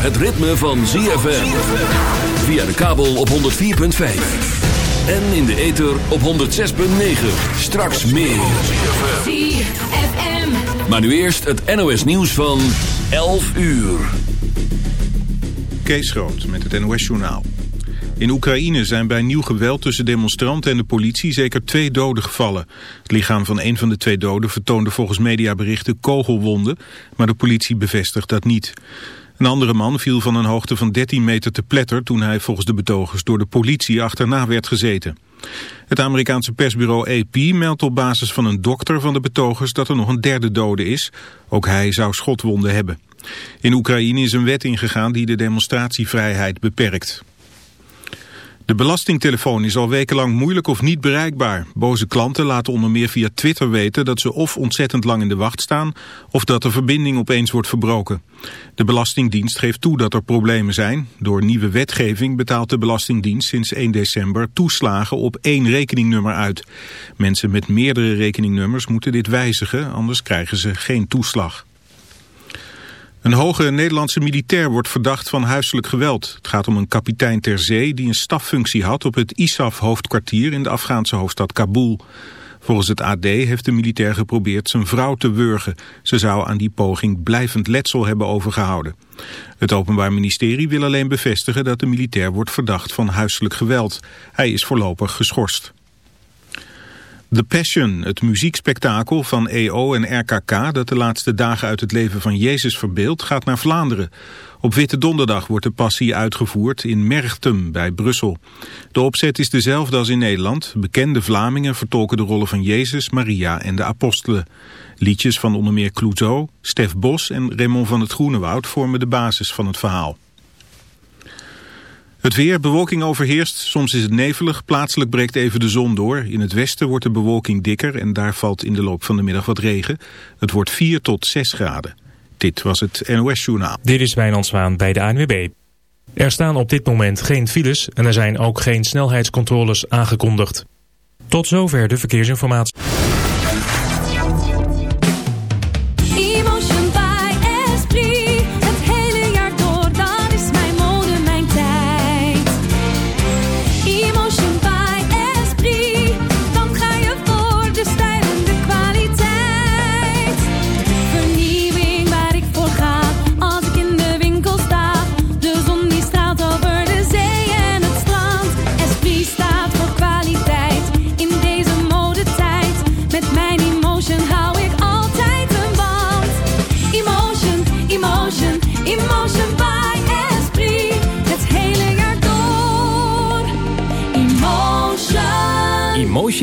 het ritme van ZFM. Via de kabel op 104.5. En in de ether op 106.9. Straks meer. Maar nu eerst het NOS nieuws van 11 uur. Kees Groot met het NOS-journaal. In Oekraïne zijn bij nieuw geweld tussen demonstranten en de politie zeker twee doden gevallen. Het lichaam van een van de twee doden vertoonde volgens mediaberichten kogelwonden, maar de politie bevestigt dat niet. Een andere man viel van een hoogte van 13 meter te pletter toen hij volgens de betogers door de politie achterna werd gezeten. Het Amerikaanse persbureau AP meldt op basis van een dokter van de betogers dat er nog een derde dode is. Ook hij zou schotwonden hebben. In Oekraïne is een wet ingegaan die de demonstratievrijheid beperkt. De belastingtelefoon is al wekenlang moeilijk of niet bereikbaar. Boze klanten laten onder meer via Twitter weten dat ze of ontzettend lang in de wacht staan... of dat de verbinding opeens wordt verbroken. De Belastingdienst geeft toe dat er problemen zijn. Door nieuwe wetgeving betaalt de Belastingdienst sinds 1 december toeslagen op één rekeningnummer uit. Mensen met meerdere rekeningnummers moeten dit wijzigen, anders krijgen ze geen toeslag. Een hoge Nederlandse militair wordt verdacht van huiselijk geweld. Het gaat om een kapitein ter zee die een staffunctie had op het ISAF-hoofdkwartier in de Afghaanse hoofdstad Kabul. Volgens het AD heeft de militair geprobeerd zijn vrouw te wurgen. Ze zou aan die poging blijvend letsel hebben overgehouden. Het Openbaar Ministerie wil alleen bevestigen dat de militair wordt verdacht van huiselijk geweld. Hij is voorlopig geschorst. The Passion, het muziekspektakel van EO en RKK... dat de laatste dagen uit het leven van Jezus verbeeldt, gaat naar Vlaanderen. Op Witte Donderdag wordt de passie uitgevoerd in Merchtem bij Brussel. De opzet is dezelfde als in Nederland. Bekende Vlamingen vertolken de rollen van Jezus, Maria en de apostelen. Liedjes van onder meer Clouseau, Stef Bos en Raymond van het Groenewoud... vormen de basis van het verhaal. Het weer, bewolking overheerst, soms is het nevelig, plaatselijk breekt even de zon door. In het westen wordt de bewolking dikker en daar valt in de loop van de middag wat regen. Het wordt 4 tot 6 graden. Dit was het NOS Journaal. Dit is Wijnand Zwaan bij de ANWB. Er staan op dit moment geen files en er zijn ook geen snelheidscontroles aangekondigd. Tot zover de verkeersinformatie.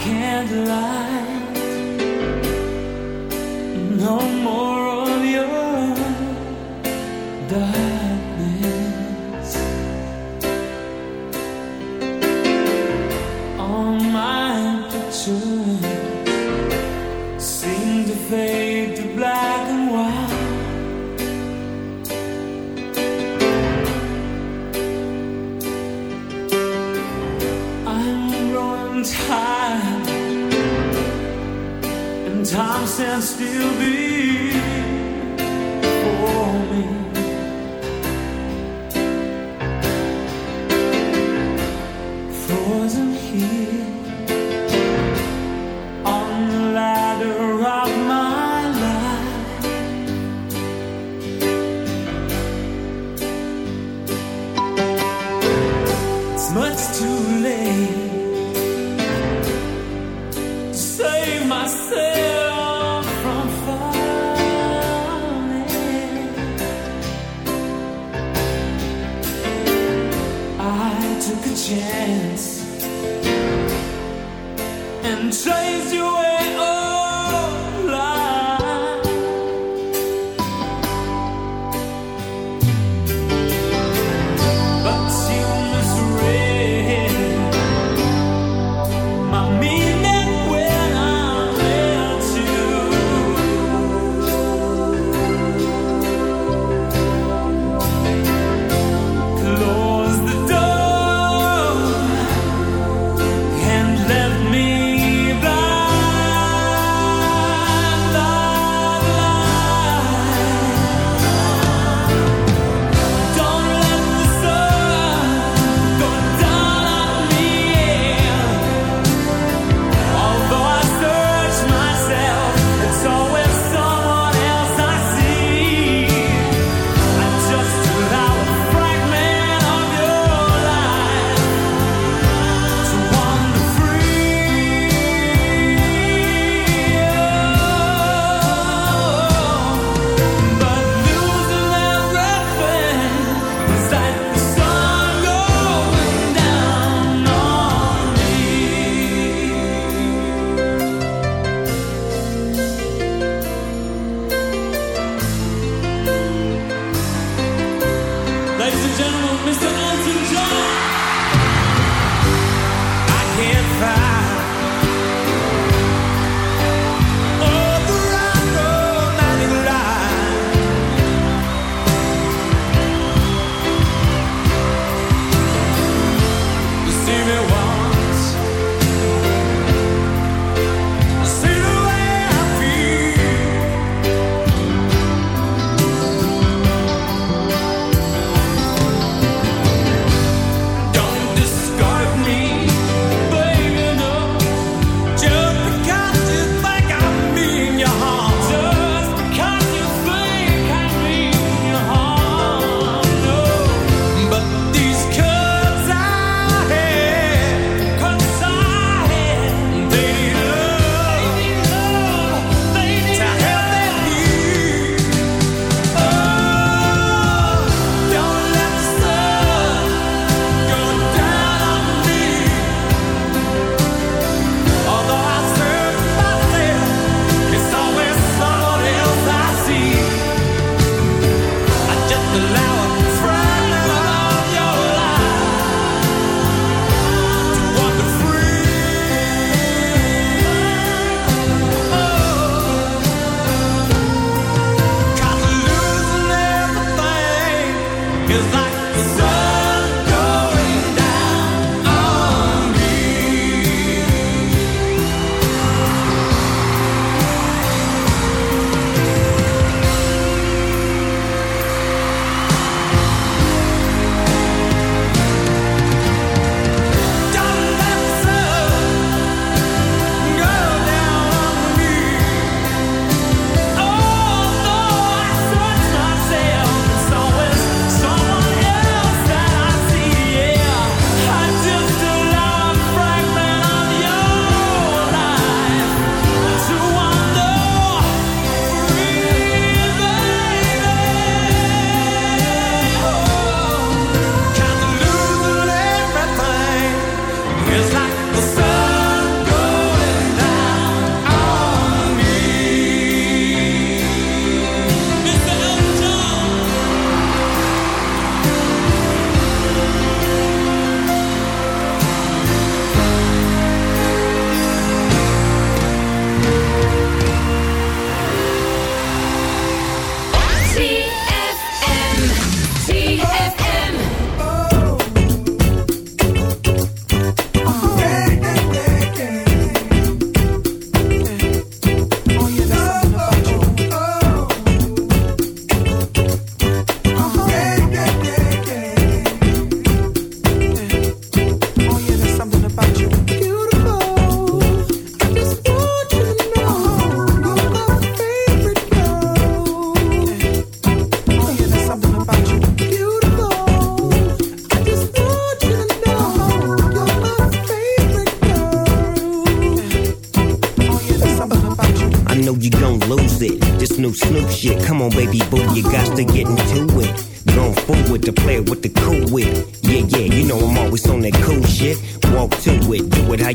candlelight. and still be.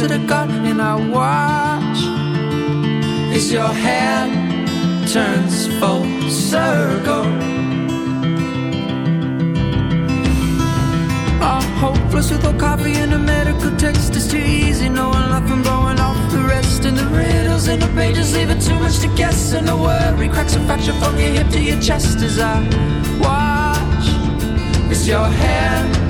To the God and I watch as your hand turns full circle. I'm hopeless with no coffee and a medical text. It's too easy knowing life and blowing off the rest. And the riddles in the pages leaving too much to guess. And the worry cracks and fracture from your hip to your chest as I watch as your hand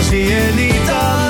dan zie je niet dat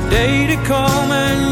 the day to come and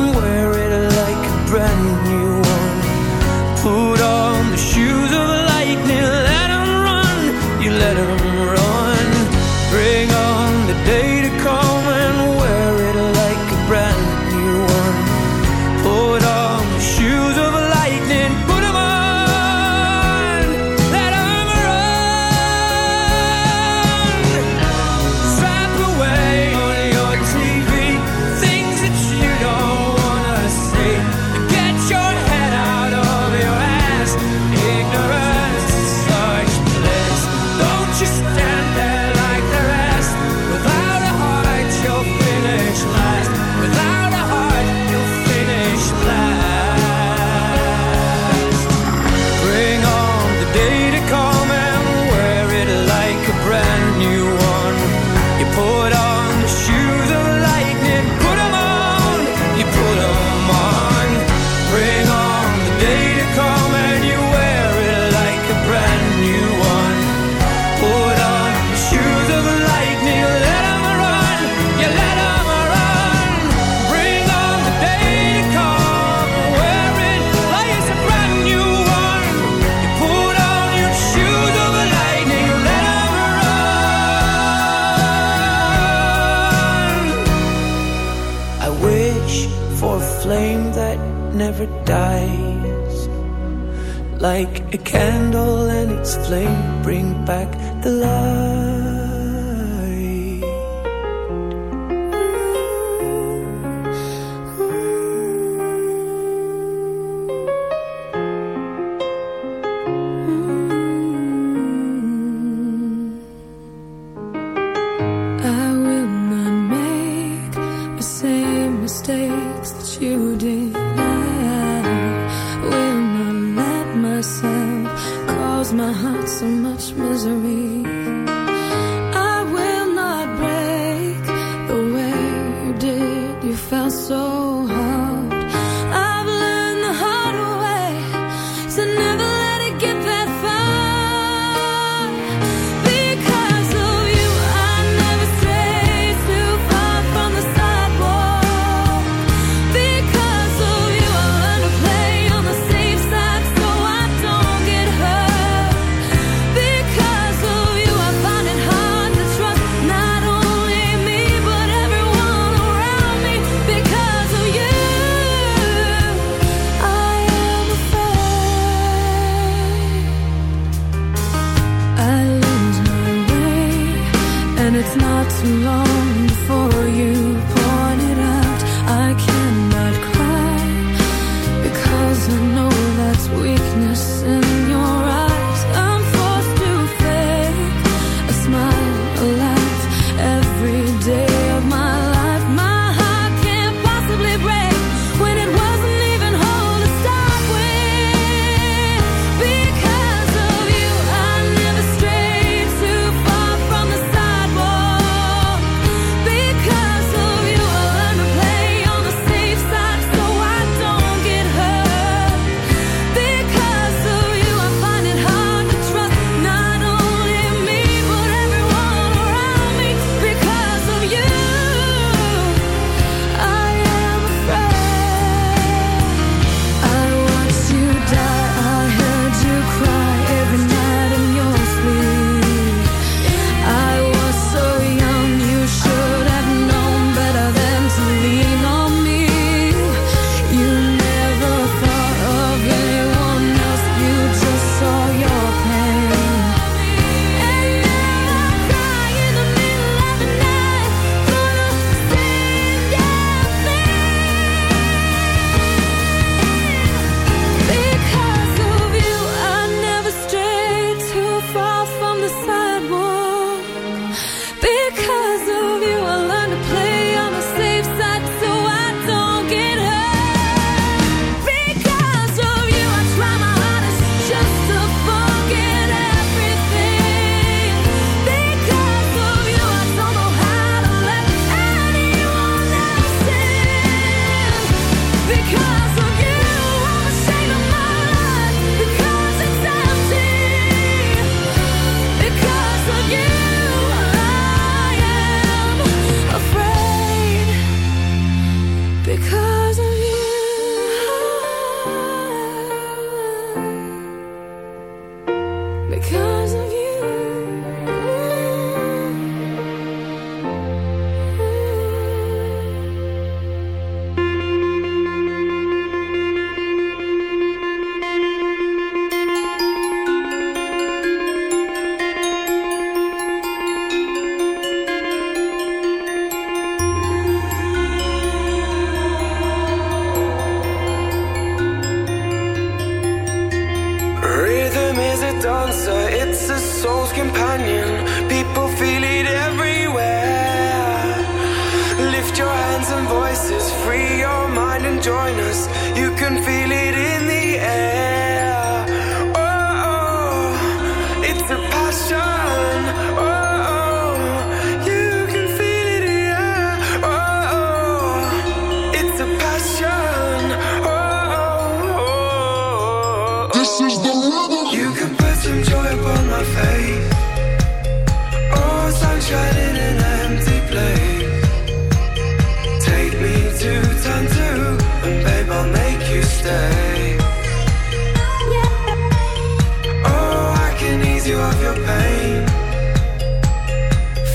rid you of your pain.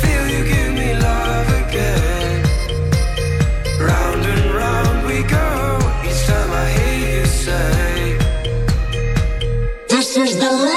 Feel you give me love again. Round and round we go each time I hear you say, This is the